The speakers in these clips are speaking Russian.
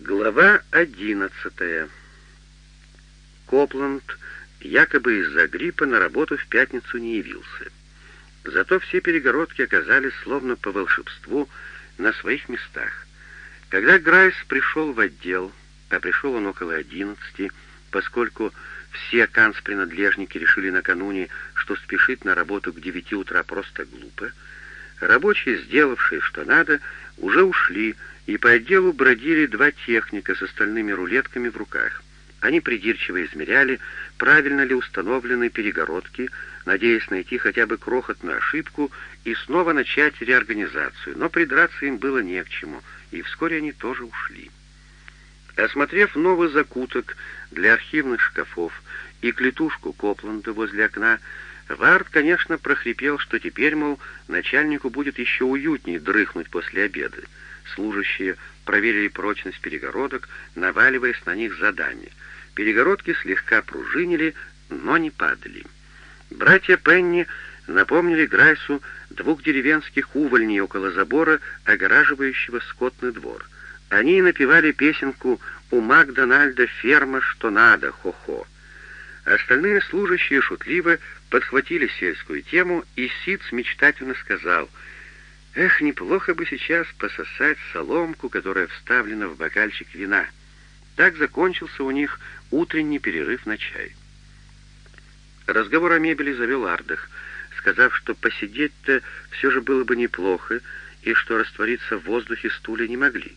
Глава одиннадцатая. Копланд якобы из-за гриппа на работу в пятницу не явился. Зато все перегородки оказались словно по волшебству на своих местах. Когда Грайс пришел в отдел, а пришел он около одиннадцати, поскольку все канцпринадлежники решили накануне, что спешить на работу к девяти утра просто глупо, рабочие, сделавшие что надо, уже ушли, и по отделу бродили два техника с остальными рулетками в руках. Они придирчиво измеряли, правильно ли установлены перегородки, надеясь найти хотя бы крохотную ошибку и снова начать реорганизацию, но придраться им было не к чему, и вскоре они тоже ушли. Осмотрев новый закуток для архивных шкафов и клетушку Копланда возле окна, Вард, конечно, прохрипел, что теперь, мол, начальнику будет еще уютнее дрыхнуть после обеда. Служащие проверили прочность перегородок, наваливаясь на них задами. Перегородки слегка пружинили, но не падали. Братья Пенни напомнили Грайсу двух деревенских увольней около забора, огораживающего скотный двор. Они напевали песенку «У Макдональда ферма что надо, хо-хо». Остальные служащие шутливо подхватили сельскую тему, и Сиц мечтательно сказал — Эх, неплохо бы сейчас пососать соломку, которая вставлена в бокальчик вина. Так закончился у них утренний перерыв на чай. Разговор о мебели завел Ардах, сказав, что посидеть-то все же было бы неплохо, и что раствориться в воздухе стулья не могли.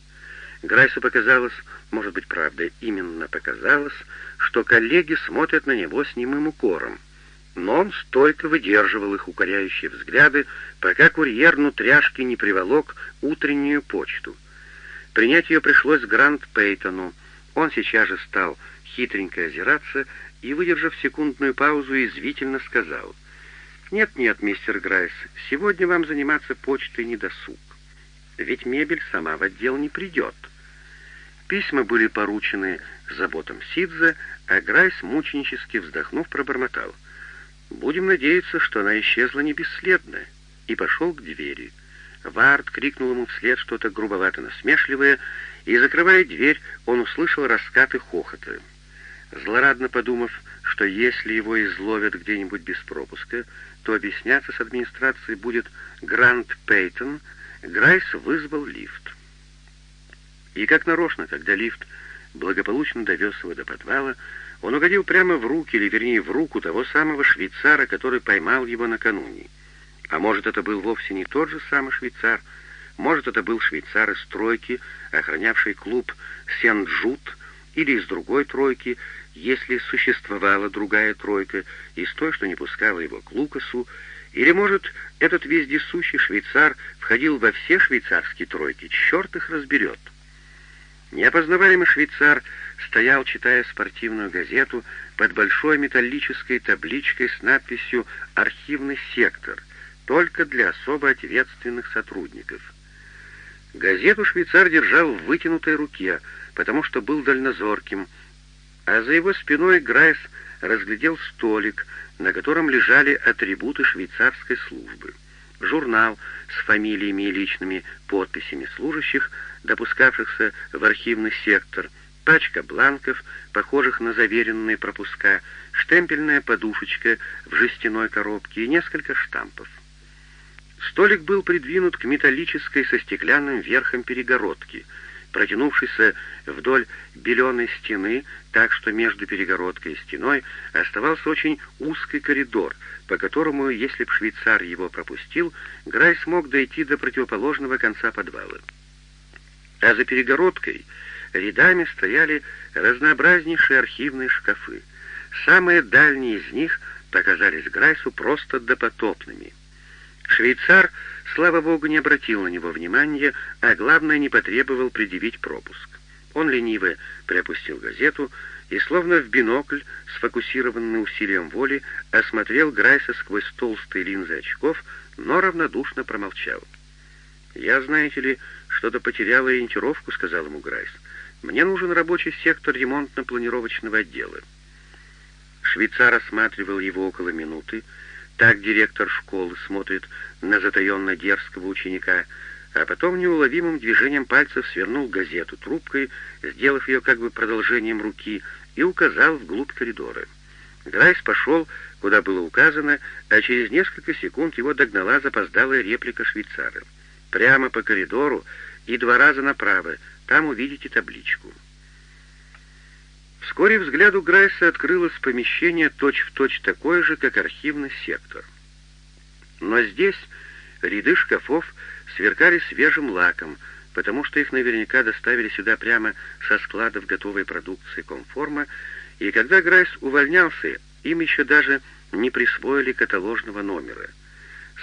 Грайсу показалось, может быть, правда, именно показалось, что коллеги смотрят на него с немым укором — но он стойко выдерживал их укоряющие взгляды, пока курьер нутряшки не приволок утреннюю почту. Принять ее пришлось Грант Пейтону. Он сейчас же стал хитренько озираться и, выдержав секундную паузу, извительно сказал, «Нет-нет, мистер Грайс, сегодня вам заниматься почтой не досуг. Ведь мебель сама в отдел не придет». Письма были поручены заботам Сидзе, а Грайс, мученически вздохнув, пробормотал — Будем надеяться, что она исчезла не бесследно, и пошел к двери. Вард крикнул ему вслед что-то грубовато-насмешливое, и, закрывая дверь, он услышал раскаты хохота. Злорадно подумав, что если его изловят где-нибудь без пропуска, то объясняться с администрацией будет Грант Пейтон, Грайс вызвал лифт. И как нарочно, когда лифт благополучно довез его до подвала, он угодил прямо в руки, или вернее в руку того самого швейцара, который поймал его накануне. А может, это был вовсе не тот же самый швейцар, может, это был швейцар из тройки, охранявший клуб Сен-Джут, или из другой тройки, если существовала другая тройка, из той, что не пускала его к Лукасу, или, может, этот вездесущий швейцар входил во все швейцарские тройки, черт их разберет. Неопознаваемый швейцар стоял, читая спортивную газету, под большой металлической табличкой с надписью «Архивный сектор», только для особо ответственных сотрудников. Газету швейцар держал в вытянутой руке, потому что был дальнозорким, а за его спиной Грайс разглядел столик, на котором лежали атрибуты швейцарской службы. Журнал с фамилиями и личными подписями служащих, допускавшихся в архивный сектор — пачка бланков, похожих на заверенные пропуска, штемпельная подушечка в жестяной коробке и несколько штампов. Столик был придвинут к металлической со стеклянным верхом перегородки, протянувшейся вдоль беленой стены, так что между перегородкой и стеной оставался очень узкий коридор, по которому, если б швейцар его пропустил, Грай смог дойти до противоположного конца подвала. А за перегородкой — рядами стояли разнообразнейшие архивные шкафы. Самые дальние из них показались Грайсу просто допотопными. Швейцар, слава богу, не обратил на него внимания, а главное, не потребовал предъявить пропуск. Он лениво приопустил газету и, словно в бинокль, сфокусированный усилием воли, осмотрел Грайса сквозь толстые линзы очков, но равнодушно промолчал. «Я, знаете ли, что-то потерял ориентировку», — сказал ему Грайс. Мне нужен рабочий сектор ремонтно-планировочного отдела. Швейцар осматривал его около минуты. Так директор школы смотрит на затаенно дерзкого ученика, а потом неуловимым движением пальцев свернул газету трубкой, сделав ее как бы продолжением руки, и указал вглубь коридора. Грайс пошел, куда было указано, а через несколько секунд его догнала запоздалая реплика швейцара. «Прямо по коридору и два раза направо, там увидите табличку». Вскоре взгляду Грайса открылось помещение точь-в-точь точь такое же, как архивный сектор. Но здесь ряды шкафов сверкали свежим лаком, потому что их наверняка доставили сюда прямо со складов готовой продукции комформа, и когда Грайс увольнялся, им еще даже не присвоили каталожного номера.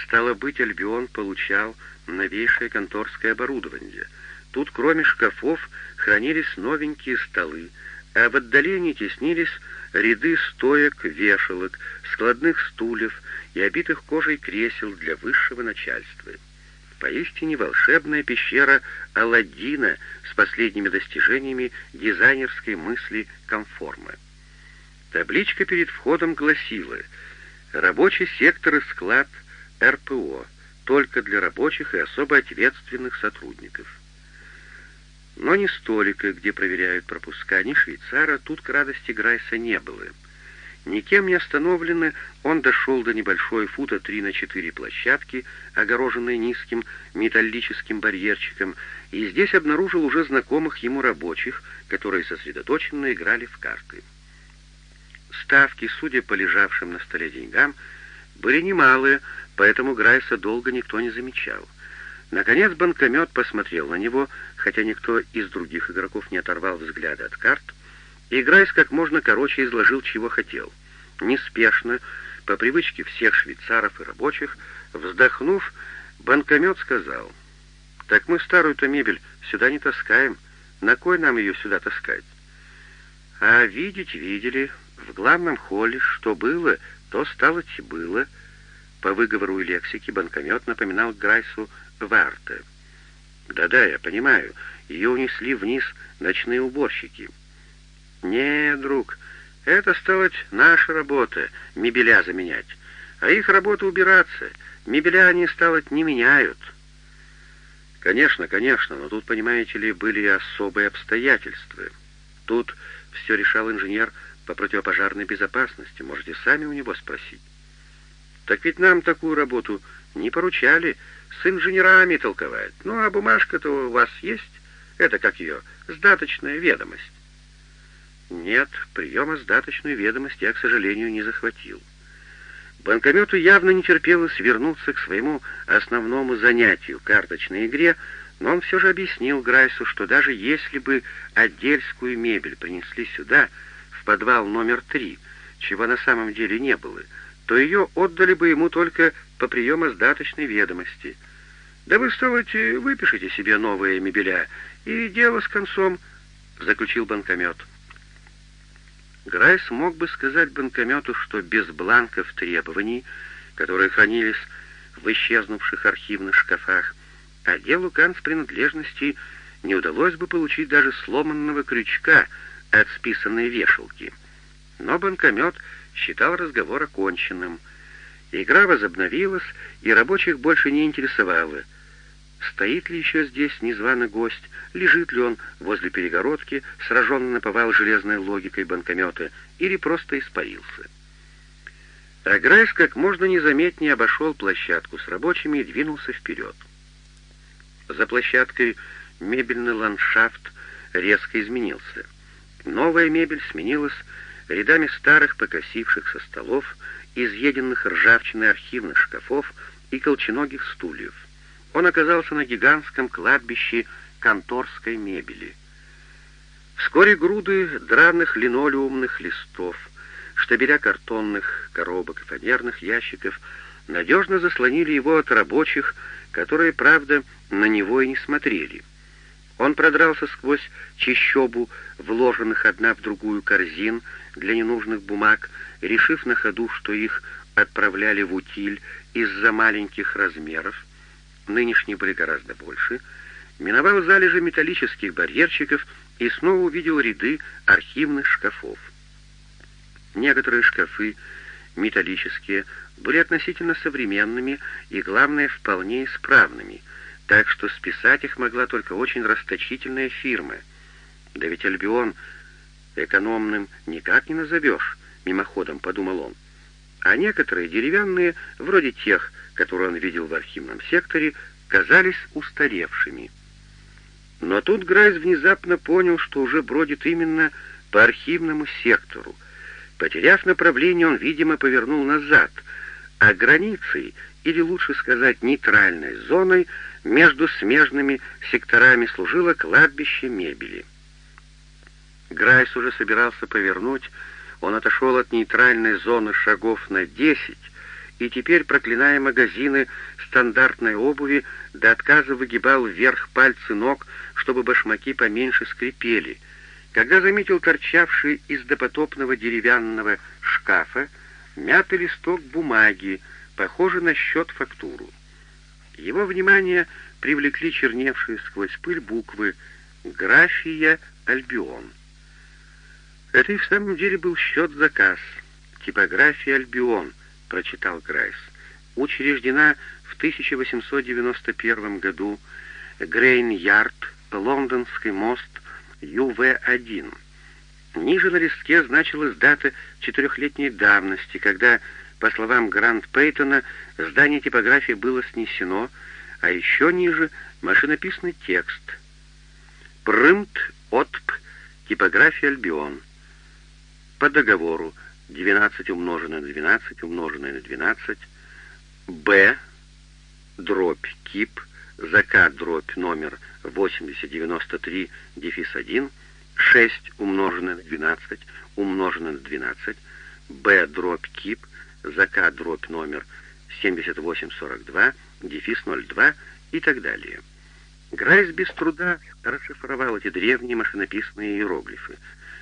Стало быть, Альбион получал новейшее конторское оборудование. Тут, кроме шкафов, хранились новенькие столы, а в отдалении теснились ряды стоек, вешалок, складных стульев и обитых кожей кресел для высшего начальства. Поистине волшебная пещера Аладдина с последними достижениями дизайнерской мысли комформа. Табличка перед входом гласила «Рабочий сектор и склад РПО, только для рабочих и особо ответственных сотрудников». Но ни столика, где проверяют пропуска, ни швейцара тут к радости Грайса не было — Никем не остановленный, он дошел до небольшой фута 3 на 4 площадки, огороженной низким металлическим барьерчиком, и здесь обнаружил уже знакомых ему рабочих, которые сосредоточенно играли в карты. Ставки, судя по лежавшим на столе деньгам, были немалые, поэтому Грайса долго никто не замечал. Наконец банкомет посмотрел на него, хотя никто из других игроков не оторвал взгляда от карт — и Грайс как можно короче изложил, чего хотел. Неспешно, по привычке всех швейцаров и рабочих, вздохнув, банкомет сказал, «Так мы старую-то мебель сюда не таскаем. На кой нам ее сюда таскать?» «А видеть видели. В главном холле что было, то стало было». По выговору и лексике банкомет напоминал Грайсу Варте. «Да-да, я понимаю. Ее унесли вниз ночные уборщики». «Не, друг, это стало наша работа, мебеля заменять, а их работа убираться, мебеля они, стало не меняют». «Конечно, конечно, но тут, понимаете ли, были особые обстоятельства. Тут все решал инженер по противопожарной безопасности, можете сами у него спросить». «Так ведь нам такую работу не поручали, с инженерами толковать. Ну, а бумажка-то у вас есть? Это как ее, сдаточная ведомость». Нет, приема сдаточной ведомости я, к сожалению, не захватил. Банкомету явно не терпелось вернуться к своему основному занятию — карточной игре, но он все же объяснил Грайсу, что даже если бы отдельскую мебель принесли сюда, в подвал номер три, чего на самом деле не было, то ее отдали бы ему только по приему сдаточной ведомости. Да вы, столите, выпишите себе новые мебеля, и дело с концом, — заключил банкомет. Грайс мог бы сказать банкомету, что без бланков требований, которые хранились в исчезнувших архивных шкафах, отделу канцпринадлежностей не удалось бы получить даже сломанного крючка от списанной вешалки. Но банкомет считал разговор оконченным. Игра возобновилась, и рабочих больше не интересовало — Стоит ли еще здесь незваный гость, лежит ли он возле перегородки, сраженный наповал железной логикой банкомета, или просто испарился. Аграйс как можно незаметнее обошел площадку с рабочими и двинулся вперед. За площадкой мебельный ландшафт резко изменился. Новая мебель сменилась рядами старых покосившихся столов, изъеденных ржавчиной архивных шкафов и колченогих стульев — он оказался на гигантском кладбище конторской мебели. Вскоре груды драных линолеумных листов, штабеля картонных коробок и фанерных ящиков надежно заслонили его от рабочих, которые, правда, на него и не смотрели. Он продрался сквозь чищобу вложенных одна в другую корзин для ненужных бумаг, решив на ходу, что их отправляли в утиль из-за маленьких размеров, нынешние были гораздо больше, миновал залежи металлических барьерчиков и снова увидел ряды архивных шкафов. Некоторые шкафы, металлические, были относительно современными и, главное, вполне исправными. так что списать их могла только очень расточительная фирма. Да ведь Альбион экономным никак не назовешь, мимоходом подумал он. А некоторые деревянные, вроде тех, которые он видел в архивном секторе, казались устаревшими. Но тут Грайс внезапно понял, что уже бродит именно по архивному сектору. Потеряв направление, он, видимо, повернул назад, а границей, или лучше сказать, нейтральной зоной, между смежными секторами служило кладбище мебели. Грайс уже собирался повернуть, он отошел от нейтральной зоны шагов на десять, и теперь, проклиная магазины стандартной обуви, до отказа выгибал вверх пальцы ног, чтобы башмаки поменьше скрипели, когда заметил торчавший из допотопного деревянного шкафа мятый листок бумаги, похожий на счет-фактуру. Его внимание привлекли черневшие сквозь пыль буквы «Графия Альбион». Это и в самом деле был счет-заказ. «Типография Альбион», — прочитал Грайс. Учреждена в 1891 году Грейн-Ярд, Лондонский мост, ЮВ-1. Ниже на листке значилась дата четырехлетней давности, когда, по словам Грант Пейтона, здание типографии было снесено, а еще ниже машинописный текст. Прымт отп типография Альбион. По договору 12 умноженное на 12 умноженное на 12, Б, дробь КИП, ЗК дробь номер 8093, дефис 1, 6 умноженное на 12 умноженное на 12, Б дробь КИП, ЗК дробь номер 7842, дефис 02 и так далее. Грайс без труда расшифровал эти древние машинописные иероглифы.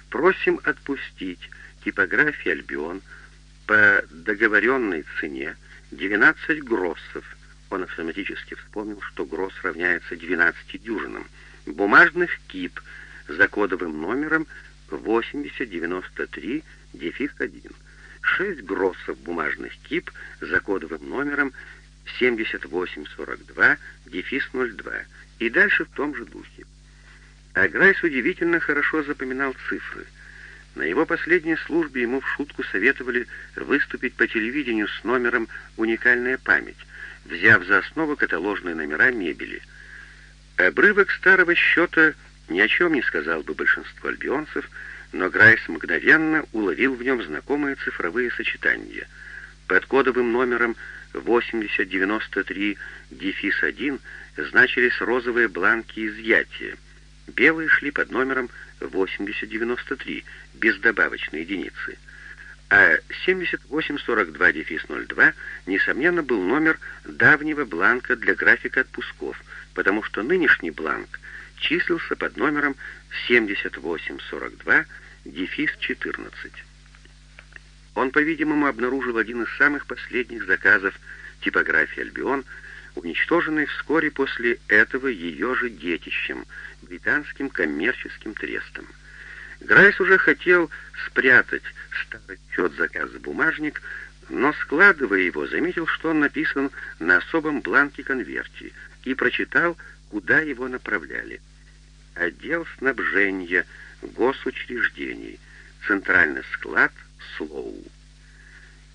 «Просим отпустить типографии Альбион по договоренной цене 12 гроссов». Он автоматически вспомнил, что гросс равняется 12 дюжинам. Бумажных кип за кодовым номером 8093 дефис 1. 6 гроссов бумажных кип за кодовым номером 7842, дефис 02, и дальше в том же духе. А Грайс удивительно хорошо запоминал цифры. На его последней службе ему в шутку советовали выступить по телевидению с номером «Уникальная память», взяв за основу каталожные номера мебели. Обрывок старого счета ни о чем не сказал бы большинству альбионцев, но Грайс мгновенно уловил в нем знакомые цифровые сочетания. Под кодовым номером 8093 дефис 1 значились розовые бланки изъятия. Белые шли под номером 8093, без добавочной единицы. А 7842 дефис 02, несомненно, был номер давнего бланка для графика отпусков, потому что нынешний бланк числился под номером 7842 дефис 14. Он, по-видимому, обнаружил один из самых последних заказов типографии «Альбион», уничтоженный вскоре после этого ее же детищем, британским коммерческим трестом. Грайс уже хотел спрятать старый счет заказа бумажник, но, складывая его, заметил, что он написан на особом бланке конверте, и прочитал, куда его направляли. Отдел снабжения госучреждений, центральный склад — Слоу.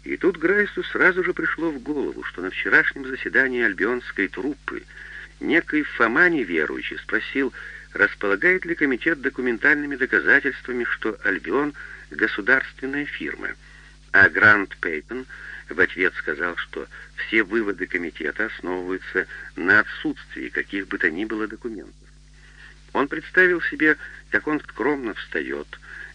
И тут Грайсу сразу же пришло в голову, что на вчерашнем заседании альбионской труппы некий Фома неверующий спросил, располагает ли комитет документальными доказательствами, что Альбион — государственная фирма, а Грант Пейтон в ответ сказал, что все выводы комитета основываются на отсутствии каких бы то ни было документов. Он представил себе, как он скромно встает,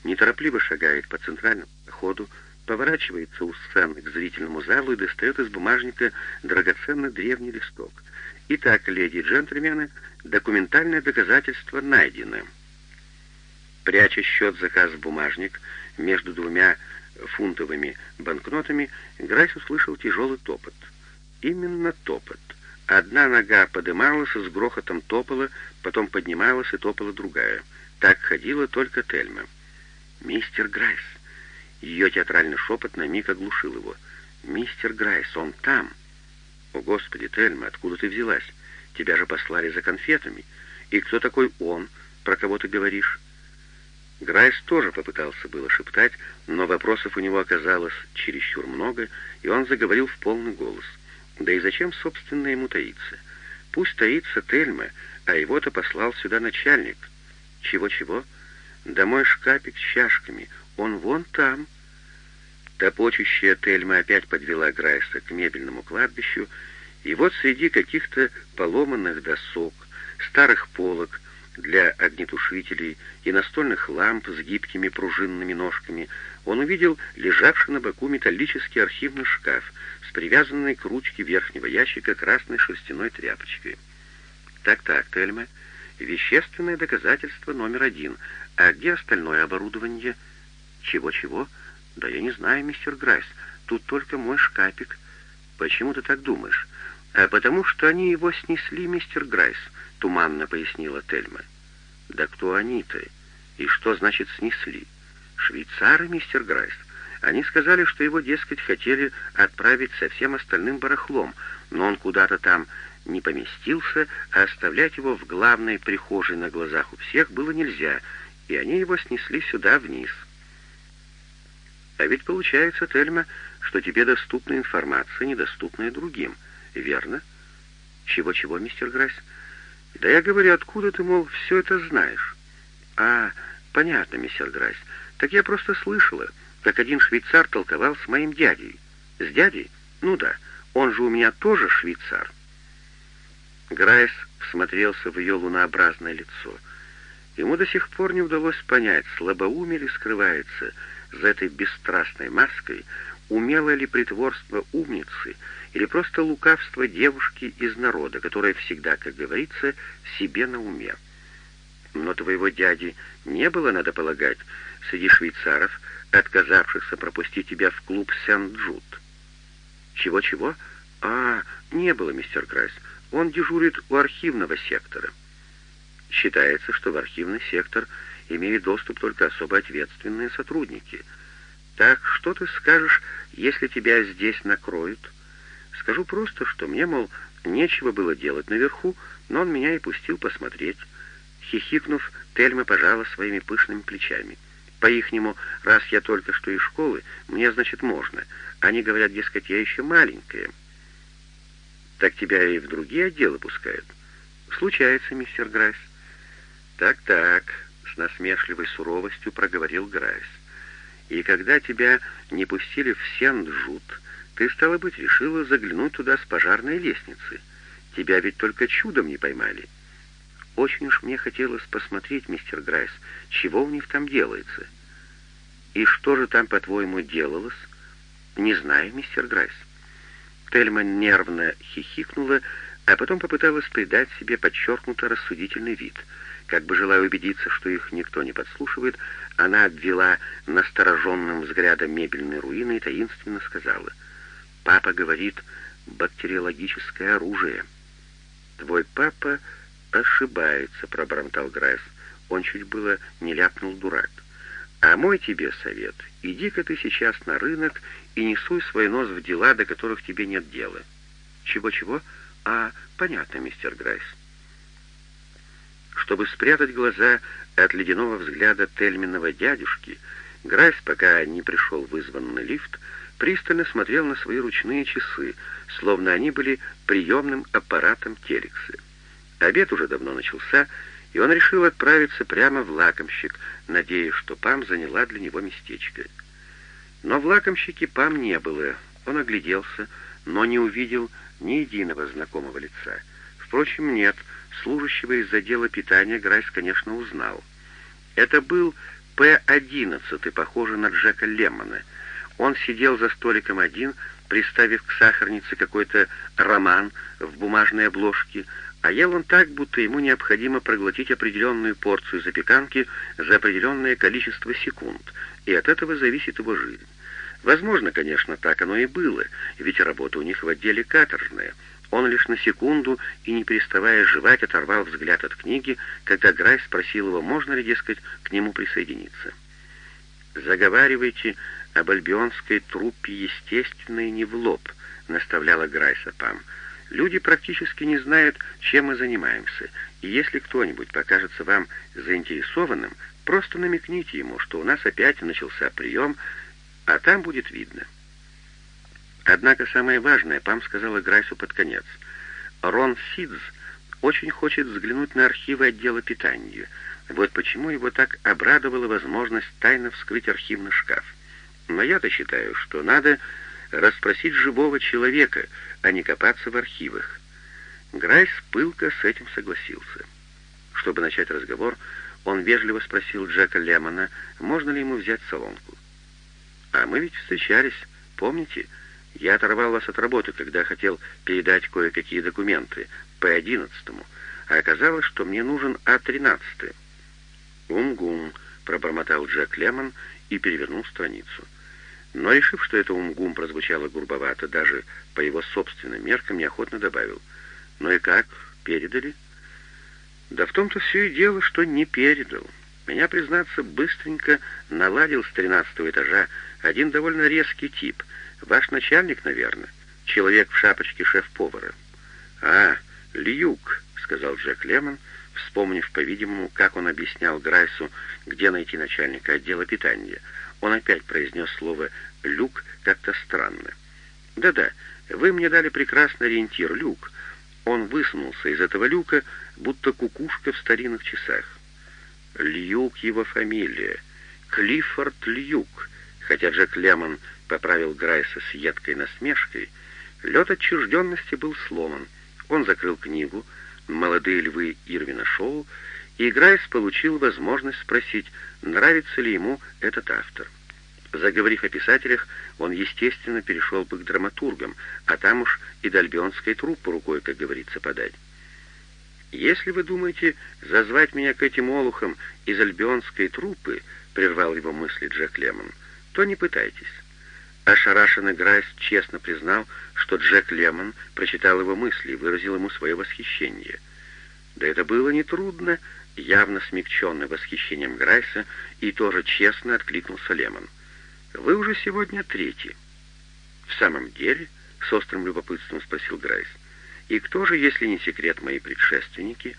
неторопливо шагает по центральному ходу, поворачивается у сцены к зрительному залу и достает из бумажника драгоценный древний листок. Итак, леди и джентльмены, документальное доказательство найдено. Пряча счет заказ в бумажник между двумя фунтовыми банкнотами, Грайс услышал тяжелый топот. Именно топот. Одна нога подымалась с грохотом топала, потом поднималась и топала другая. Так ходила только Тельма. «Мистер Грайс!» Ее театральный шепот на миг оглушил его. «Мистер Грайс, он там!» «О, Господи, Тельма, откуда ты взялась? Тебя же послали за конфетами. И кто такой он, про кого ты говоришь?» Грайс тоже попытался было шептать, но вопросов у него оказалось чересчур много, и он заговорил в полный голос. Да и зачем, собственно, ему таиться? Пусть таится Тельма, а его-то послал сюда начальник. Чего-чего? Домой шкапик с чашками. Он вон там. Топочущая Тельма опять подвела Грайса к мебельному кладбищу, и вот среди каких-то поломанных досок, старых полок, для огнетушителей и настольных ламп с гибкими пружинными ножками, он увидел лежавший на боку металлический архивный шкаф с привязанной к ручке верхнего ящика красной шерстяной тряпочкой. «Так-так, Тельма, вещественное доказательство номер один. А где остальное оборудование?» «Чего-чего?» «Да я не знаю, мистер Грайс. Тут только мой шкапик». «Почему ты так думаешь?» «А потому что они его снесли, мистер Грайс», — туманно пояснила Тельма. «Да кто они-то? И что значит снесли?» «Швейцары, мистер Грайс. Они сказали, что его, дескать, хотели отправить со всем остальным барахлом, но он куда-то там не поместился, а оставлять его в главной прихожей на глазах у всех было нельзя, и они его снесли сюда вниз». «А ведь получается, Тельма, что тебе доступна информация, недоступная другим, верно?» «Чего-чего, мистер Грайс?» «Да я говорю, откуда ты, мол, все это знаешь?» «А, понятно, мистер Грайс. Так я просто слышала, как один швейцар толковал с моим дядей». «С дядей? Ну да, он же у меня тоже швейцар». Грайс всмотрелся в ее лунообразное лицо. Ему до сих пор не удалось понять, слабоумие ли скрывается за этой бесстрастной маской, умелое ли притворство умницы — или просто лукавство девушки из народа, которая всегда, как говорится, себе на уме. Но твоего дяди не было, надо полагать, среди швейцаров, отказавшихся пропустить тебя в клуб Сент-Джуд. Чего-чего? А, не было, мистер Крайс. Он дежурит у архивного сектора. Считается, что в архивный сектор имеют доступ только особо ответственные сотрудники. Так что ты скажешь, если тебя здесь накроют?» Скажу просто, что мне, мол, нечего было делать наверху, но он меня и пустил посмотреть. Хихикнув, Тельма пожала своими пышными плечами. По-ихнему, раз я только что из школы, мне, значит, можно. Они говорят, дескать, я еще маленькая. Так тебя и в другие отделы пускают. Случается, мистер Грайс. Так-так, с насмешливой суровостью проговорил Грайс. И когда тебя не пустили в Сен-Джут, ты, стало быть, решила заглянуть туда с пожарной лестницы. Тебя ведь только чудом не поймали. Очень уж мне хотелось посмотреть, мистер Грайс, чего у них там делается. И что же там, по-твоему, делалось? Не знаю, мистер Грайс. Тельма нервно хихикнула, а потом попыталась придать себе подчеркнуто рассудительный вид. Как бы желая убедиться, что их никто не подслушивает, она обвела настороженным взглядом мебельные руины и таинственно сказала — Папа говорит, бактериологическое оружие. Твой папа ошибается, пробормотал Грайс. Он чуть было не ляпнул дурак. А мой тебе совет, иди-ка ты сейчас на рынок и не суй свой нос в дела, до которых тебе нет дела. Чего-чего? А, понятно, мистер Грайс. Чтобы спрятать глаза от ледяного взгляда Тельминого дядюшки, Грайс, пока не пришел вызванный лифт, пристально смотрел на свои ручные часы, словно они были приемным аппаратом телекса. Обед уже давно начался, и он решил отправиться прямо в лакомщик, надеясь, что Пам заняла для него местечко. Но в лакомщике Пам не было. Он огляделся, но не увидел ни единого знакомого лица. Впрочем, нет, служащего из отдела питания Грайс, конечно, узнал. Это был П-11, похожий на Джека Леммона — он сидел за столиком один, приставив к сахарнице какой-то роман в бумажной обложке, а ел он так, будто ему необходимо проглотить определенную порцию запеканки за определенное количество секунд, и от этого зависит его жизнь. Возможно, конечно, так оно и было, ведь работа у них в отделе каторжная. Он лишь на секунду и, не переставая жевать, оторвал взгляд от книги, когда Грай спросил его, можно ли, дескать, к нему присоединиться. «Заговаривайте об альбионской труппе естественно и не в лоб», — наставляла Грайса Пам. Люди практически не знают, чем мы занимаемся, и если кто-нибудь покажется вам заинтересованным, просто намекните ему, что у нас опять начался прием, а там будет видно. Однако самое важное Пам сказала Грайсу под конец. Рон Сидз очень хочет взглянуть на архивы отдела питания. Вот почему его так обрадовала возможность тайно вскрыть архивный шкаф. Но я-то считаю, что надо расспросить живого человека, а не копаться в архивах. Грайс пылко с этим согласился. Чтобы начать разговор, он вежливо спросил Джека Лемона, можно ли ему взять солонку. «А мы ведь встречались, помните? Я оторвал вас от работы, когда хотел передать кое-какие документы, П-11, а оказалось, что мне нужен А-13». «Ум-гум», — пробормотал Джек Лемон и перевернул страницу. Но, решив, что это умгум прозвучало грубовато, даже по его собственным меркам, неохотно добавил. «Ну и как? Передали?» «Да в том-то все и дело, что не передал. Меня, признаться, быстренько наладил с тринадцатого этажа один довольно резкий тип. Ваш начальник, наверное. Человек в шапочке шеф-повара». «А, Льюк», — сказал Джек Лемон, вспомнив, по-видимому, как он объяснял Грайсу, где найти начальника отдела питания — он опять произнес слово «люк» как-то странно. «Да-да, вы мне дали прекрасный ориентир, люк». Он высунулся из этого люка, будто кукушка в старинных часах. Льюк его фамилия. Клиффорд Льюк. Хотя Джек Лемон поправил Грайса с едкой насмешкой, лед отчужденности был сломан. Он закрыл книгу «Молодые львы Ирвина Шоу», и Грайс получил возможность спросить, нравится ли ему этот автор. Заговорив о писателях, он, естественно, перешел бы к драматургам, а там уж и дальбионской труппу рукой, как говорится, подать. «Если вы думаете зазвать меня к этим олухам из альбионской труппы», — прервал его мысли Джек Лемон, — «то не пытайтесь». Ошарашенный Грайс честно признал, что Джек Лемон прочитал его мысли и выразил ему свое восхищение. Да это было нетрудно, явно смягченный восхищением Грайса, и тоже честно откликнулся Лемон. «Вы уже сегодня третий». «В самом деле?» — с острым любопытством спросил Грайс. «И кто же, если не секрет, мои предшественники?»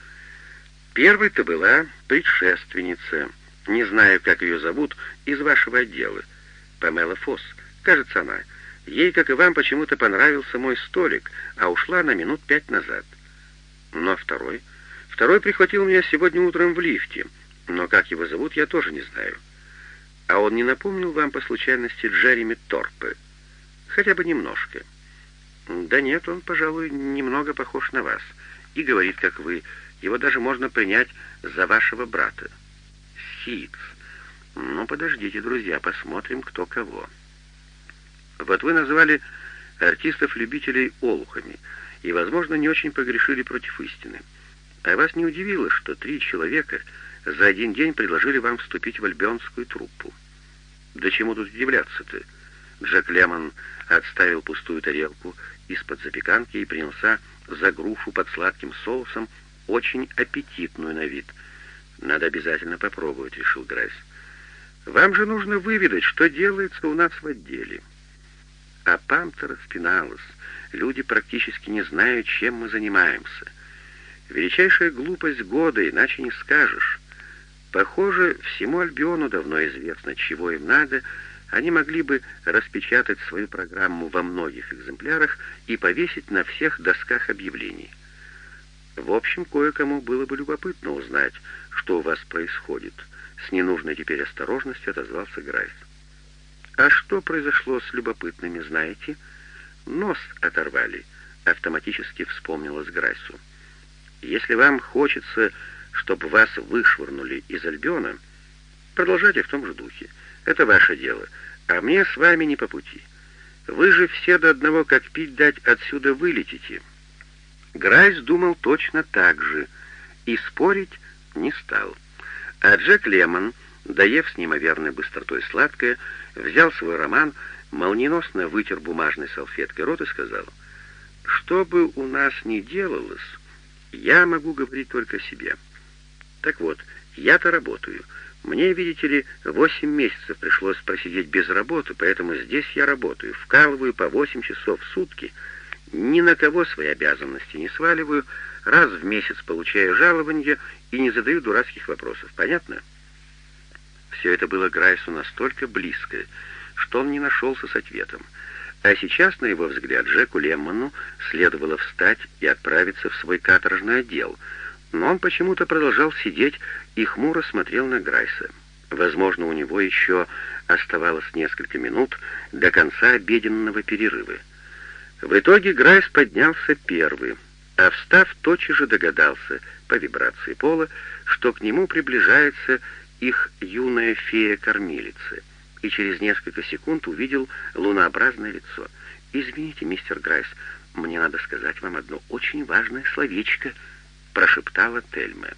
«Первой-то была предшественница. Не знаю, как ее зовут, из вашего отдела. Памела Фосс. Кажется, она. Ей, как и вам, почему-то понравился мой столик, а ушла на минут пять назад. Но второй...» Второй прихватил меня сегодня утром в лифте, но как его зовут, я тоже не знаю. А он не напомнил вам по случайности Джереми Торпе? Хотя бы немножко. Да нет, он, пожалуй, немного похож на вас. И говорит, как вы. Его даже можно принять за вашего брата. Сикс. Ну, подождите, друзья, посмотрим, кто кого. Вот вы назвали артистов-любителей олухами, и, возможно, не очень погрешили против истины. А вас не удивило, что три человека за один день предложили вам вступить в альбионскую труппу? Да чему тут удивляться-то? Джек Лемон отставил пустую тарелку из-под запеканки и принялся за грушу под сладким соусом, очень аппетитную на вид. «Надо обязательно попробовать», — решил Грайс. «Вам же нужно выведать, что делается у нас в отделе». А Пантера спиналась. Люди практически не знают, чем мы занимаемся. Величайшая глупость года, иначе не скажешь. Похоже, всему Альбиону давно известно, чего им надо, они могли бы распечатать свою программу во многих экземплярах и повесить на всех досках объявлений. В общем, кое-кому было бы любопытно узнать, что у вас происходит. С ненужной теперь осторожностью отозвался Грайс. А что произошло с любопытными, знаете? Нос оторвали, автоматически вспомнилось Грайсу. Если вам хочется, чтобы вас вышвырнули из Альбиона, продолжайте в том же духе. Это ваше дело, а мне с вами не по пути. Вы же все до одного, как пить дать, отсюда вылетите». Грайс думал точно так же и спорить не стал. А Джек Лемон, доев с неимоверной быстротой сладкое, взял свой роман, молниеносно вытер бумажной салфеткой рот и сказал, «Что бы у нас ни делалось, я могу говорить только себе. Так вот, я-то работаю. Мне, видите ли, восемь месяцев пришлось просидеть без работы, поэтому здесь я работаю, вкалываю по восемь часов в сутки, Ни на кого свои обязанности не сваливаю, раз в месяц получаю жалование и не задаю дурацких вопросов. Понятно? Все это было Грайсу настолько близко, что он не нашелся с ответом. А сейчас, на его взгляд, Джеку Лемману следовало встать и отправиться в свой каторжный отдел, но он почему-то продолжал сидеть и хмуро смотрел на Грайса. Возможно, у него еще оставалось несколько минут до конца обеденного перерыва. В итоге Грайс поднялся первый, а встав, тотчас же догадался по вибрации пола, что к нему приближается их юная фея-кормилица, и через несколько секунд увидел лунообразное лицо. «Извините, мистер Грайс, мне надо сказать вам одно очень важное словечко», — прошептала Тельма.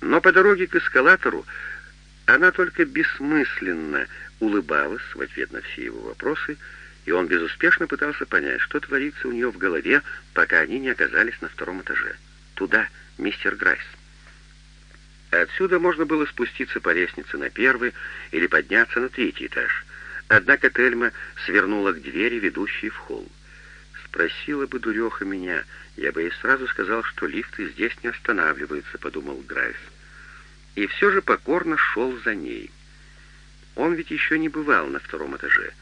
Но по дороге к эскалатору она только бессмысленно улыбалась в ответ на все его вопросы, и он безуспешно пытался понять, что творится у нее в голове, пока они не оказались на втором этаже. «Туда, мистер Грайс». Отсюда можно было спуститься по лестнице на первый или подняться на третий этаж. Однако Тельма свернула к двери, ведущей в холл. «Спросила бы дуреха меня, я бы ей сразу сказал, что лифты здесь не останавливаются», — подумал Грайс. И все же покорно шел за ней. Он ведь еще не бывал на втором этаже.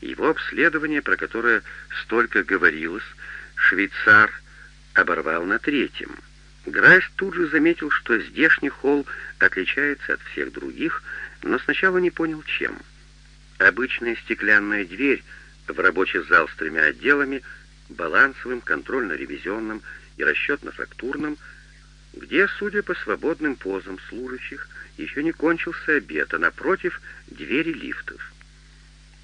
Его обследование, про которое столько говорилось, швейцар оборвал на третьем — Грайс тут же заметил, что здешний холл отличается от всех других, но сначала не понял, чем. Обычная стеклянная дверь в рабочий зал с тремя отделами, балансовым, контрольно-ревизионным и расчетно-фактурным, где, судя по свободным позам служащих, еще не кончился обед, а напротив — двери лифтов.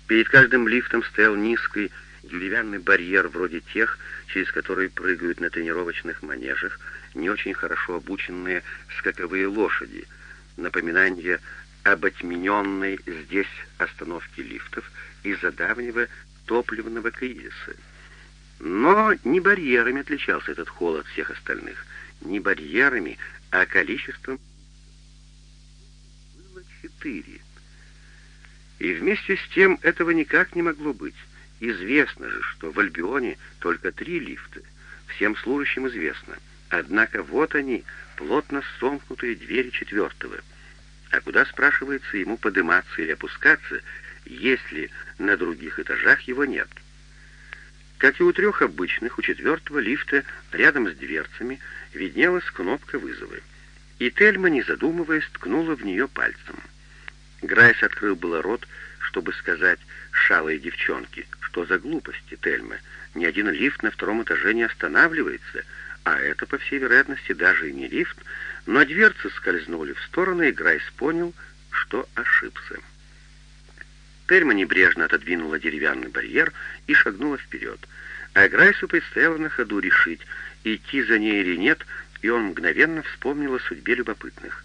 Перед каждым лифтом стоял низкий деревянный барьер вроде тех, через которые прыгают на тренировочных манежах, не очень хорошо обученные скаковые лошади, напоминание об отмененной здесь остановке лифтов из-за давнего топливного кризиса. Но не барьерами отличался этот холл от всех остальных, не барьерами, а количеством было четыре. И вместе с тем этого никак не могло быть. Известно же, что в Альбионе только три лифта. Всем служащим известно — Однако вот они, плотно сомкнутые двери четвертого. А куда, спрашивается, ему подниматься или опускаться, если на других этажах его нет? Как и у трех обычных, у четвертого лифта рядом с дверцами виднелась кнопка вызова. И Тельма, не задумываясь, ткнула в нее пальцем. Грайс открыл было рот, чтобы сказать шалой девчонке, что за глупости, Тельма, ни один лифт на втором этаже не останавливается — а это, по всей вероятности, даже и не лифт, но дверцы скользнули в сторону, и Грайс понял, что ошибся. Тельма небрежно отодвинула деревянный барьер и шагнула вперед, а Грайсу предстояло на ходу решить, идти за ней или нет, и он мгновенно вспомнил о судьбе любопытных.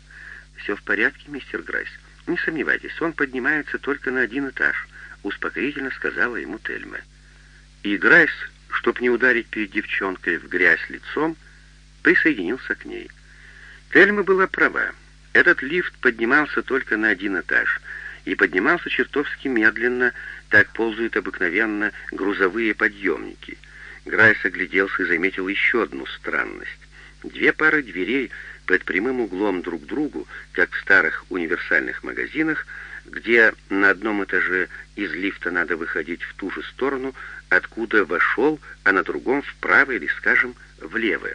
«Все в порядке, мистер Грайс. Не сомневайтесь, он поднимается только на один этаж», — успокоительно сказала ему Тельма. И Грайс чтоб не ударить перед девчонкой в грязь лицом, присоединился к ней. Тельма была права. Этот лифт поднимался только на один этаж, и поднимался чертовски медленно, так ползают обыкновенно грузовые подъемники. Грайс огляделся и заметил еще одну странность. Две пары дверей под прямым углом друг к другу, как в старых универсальных магазинах, где на одном этаже из лифта надо выходить в ту же сторону, откуда вошел, а на другом вправо или, скажем, влево.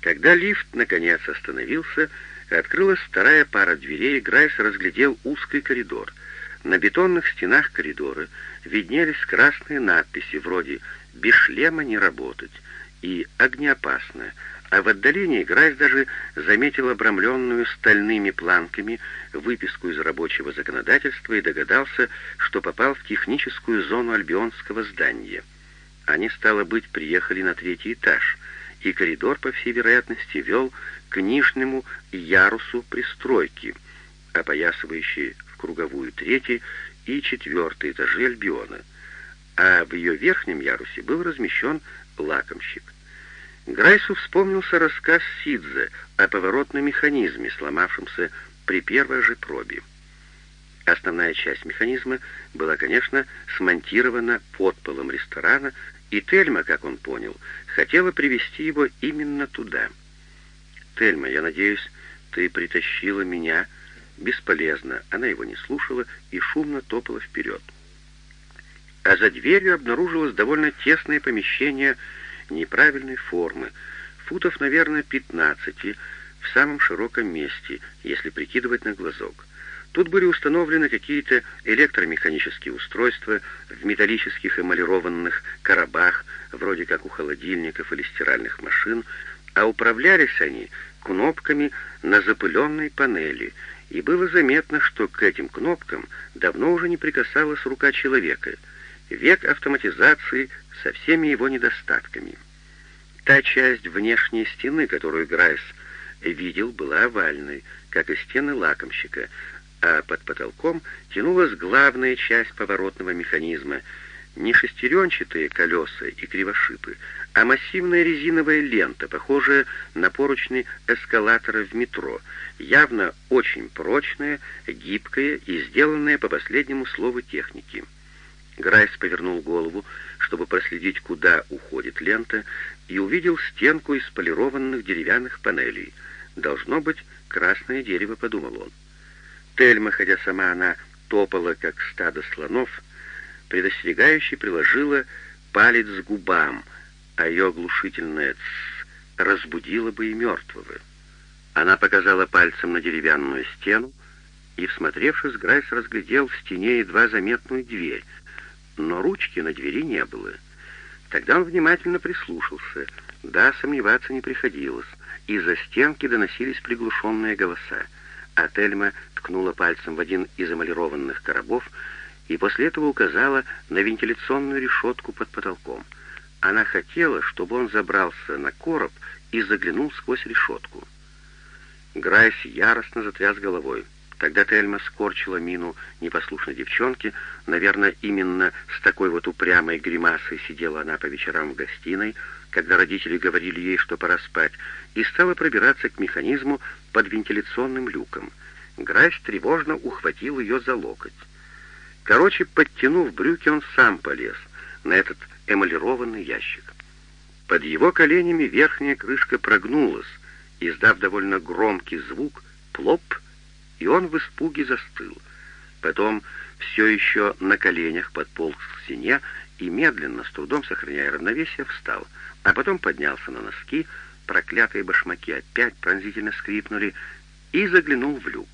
Когда лифт наконец остановился, открылась вторая пара дверей, и Грайс разглядел узкий коридор. На бетонных стенах коридора виднелись красные надписи вроде «Без шлема не работать» и «Огнеопасно», а в отдалении Грайс даже заметил обрамленную стальными планками выписку из рабочего законодательства и догадался, что попал в техническую зону альбионского здания. Они, стало быть, приехали на третий этаж, и коридор, по всей вероятности, вел к нижнему ярусу пристройки, опоясывающей в круговую третий и четвертый этажи Альбиона, а в ее верхнем ярусе был размещен лакомщик — Грайсу вспомнился рассказ Сидзе о поворотном механизме, сломавшемся при первой же пробе. Основная часть механизма была, конечно, смонтирована под полом ресторана И Тельма, как он понял, хотела привести его именно туда. «Тельма, я надеюсь, ты притащила меня...» Бесполезно, она его не слушала и шумно топала вперед. А за дверью обнаружилось довольно тесное помещение неправильной формы, футов, наверное, 15, в самом широком месте, если прикидывать на глазок. Тут были установлены какие-то электромеханические устройства в металлических эмалированных коробах, вроде как у холодильников или стиральных машин, а управлялись они кнопками на запыленной панели, и было заметно, что к этим кнопкам давно уже не прикасалась рука человека. Век автоматизации со всеми его недостатками. Та часть внешней стены, которую Грайс видел, была овальной, как и стены лакомщика, а под потолком тянулась главная часть поворотного механизма, не шестеренчатые колеса и кривошипы, а массивная резиновая лента, похожая на поручни эскалатора в метро, явно очень прочная, гибкая и сделанная по последнему слову техники. Грайс повернул голову, чтобы проследить, куда уходит лента, и увидел стенку из полированных деревянных панелей. «Должно быть красное дерево», — подумал он. Тельма, хотя сама она топала, как стадо слонов, предостерегающе приложила палец к губам, а ее оглушительное «ц» разбудило бы и мертвого. Она показала пальцем на деревянную стену, и, всмотревшись, Грайс разглядел в стене едва заметную дверь, но ручки на двери не было. Тогда он внимательно прислушался. Да, сомневаться не приходилось. Из-за стенки доносились приглушенные голоса а Тельма ткнула пальцем в один из эмалированных коробов и после этого указала на вентиляционную решетку под потолком. Она хотела, чтобы он забрался на короб и заглянул сквозь решетку. Грайс яростно затряс головой. Тогда Тельма скорчила мину непослушной девчонки. Наверное, именно с такой вот упрямой гримасой сидела она по вечерам в гостиной, когда родители говорили ей, что пора спать, и стала пробираться к механизму под вентиляционным люком. Грайс тревожно ухватил ее за локоть. Короче, подтянув брюки, он сам полез на этот эмалированный ящик. Под его коленями верхняя крышка прогнулась, издав довольно громкий звук «плоп», и он в испуге застыл. Потом, все еще на коленях, подполз к стене и медленно, с трудом сохраняя равновесие, встал, а потом поднялся на носки, проклятые башмаки опять пронзительно скрипнули, и заглянул в люк.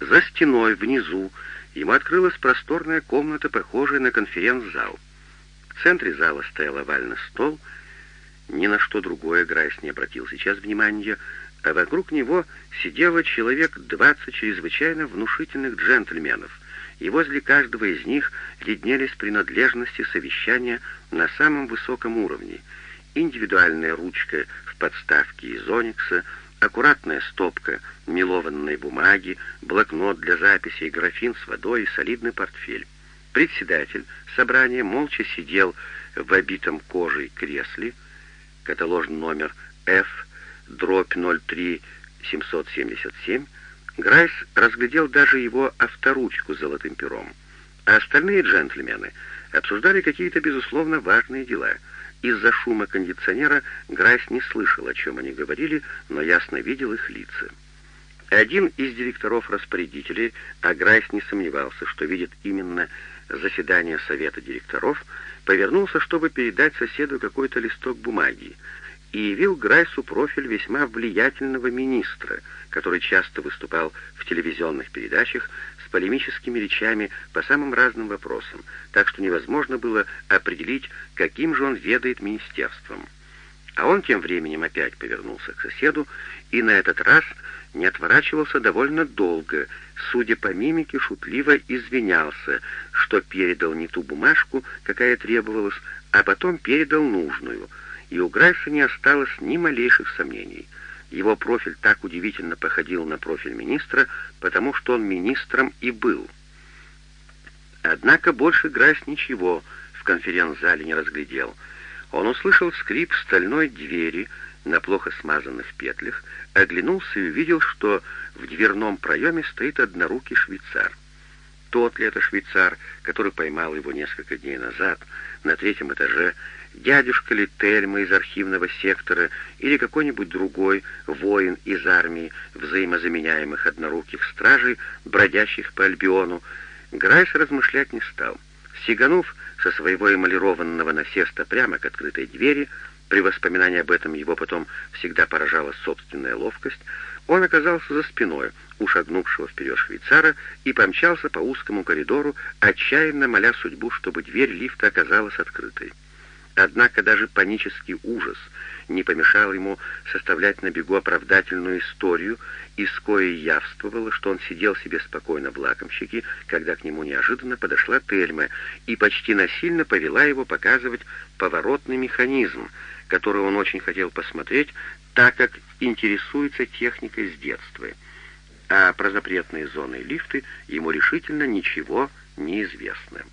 За стеной, внизу, ему открылась просторная комната, похожая на конференц-зал. В центре зала стоял овальный стол. Ни на что другое Грайс не обратил сейчас внимания, а вокруг него сидело человек двадцать чрезвычайно внушительных джентльменов, и возле каждого из них виднелись принадлежности совещания на самом высоком уровне. Индивидуальная ручка в подставке из оникса, аккуратная стопка мелованной бумаги, блокнот для записей, графин с водой и солидный портфель. Председатель собрания молча сидел в обитом кожей кресле, каталожный номер F дробь 03777, Грайс разглядел даже его авторучку с золотым пером. А остальные джентльмены обсуждали какие-то, безусловно, важные дела. Из-за шума кондиционера Грайс не слышал, о чем они говорили, но ясно видел их лица. Один из директоров-распорядителей, а Грайс не сомневался, что видит именно заседание совета директоров, повернулся, чтобы передать соседу какой-то листок бумаги, и явил Грайсу профиль весьма влиятельного министра, который часто выступал в телевизионных передачах с полемическими речами по самым разным вопросам, так что невозможно было определить, каким же он ведает министерством. А он тем временем опять повернулся к соседу и на этот раз не отворачивался довольно долго, судя по мимике, шутливо извинялся, что передал не ту бумажку, какая требовалась, а потом передал нужную — и у Грайса не осталось ни малейших сомнений. Его профиль так удивительно походил на профиль министра, потому что он министром и был. Однако больше Грайс ничего в конференц-зале не разглядел. Он услышал скрип стальной двери на плохо смазанных петлях, оглянулся и увидел, что в дверном проеме стоит однорукий швейцар. Тот ли это швейцар, который поймал его несколько дней назад на третьем этаже дядюшка ли Тельма из архивного сектора или какой-нибудь другой воин из армии взаимозаменяемых одноруких стражей, бродящих по Альбиону, Грайс размышлять не стал. Сиганув со своего эмалированного насеста прямо к открытой двери, при воспоминании об этом его потом всегда поражала собственная ловкость, он оказался за спиной у шагнувшего вперед швейцара и помчался по узкому коридору, отчаянно моля судьбу, чтобы дверь лифта оказалась открытой. Однако даже панический ужас не помешал ему составлять на бегу оправдательную историю, из коей явствовало, что он сидел себе спокойно в лакомщике, когда к нему неожиданно подошла Тельма и почти насильно повела его показывать поворотный механизм, который он очень хотел посмотреть, так как интересуется техникой с детства. А про запретные зоны лифты ему решительно ничего не известно.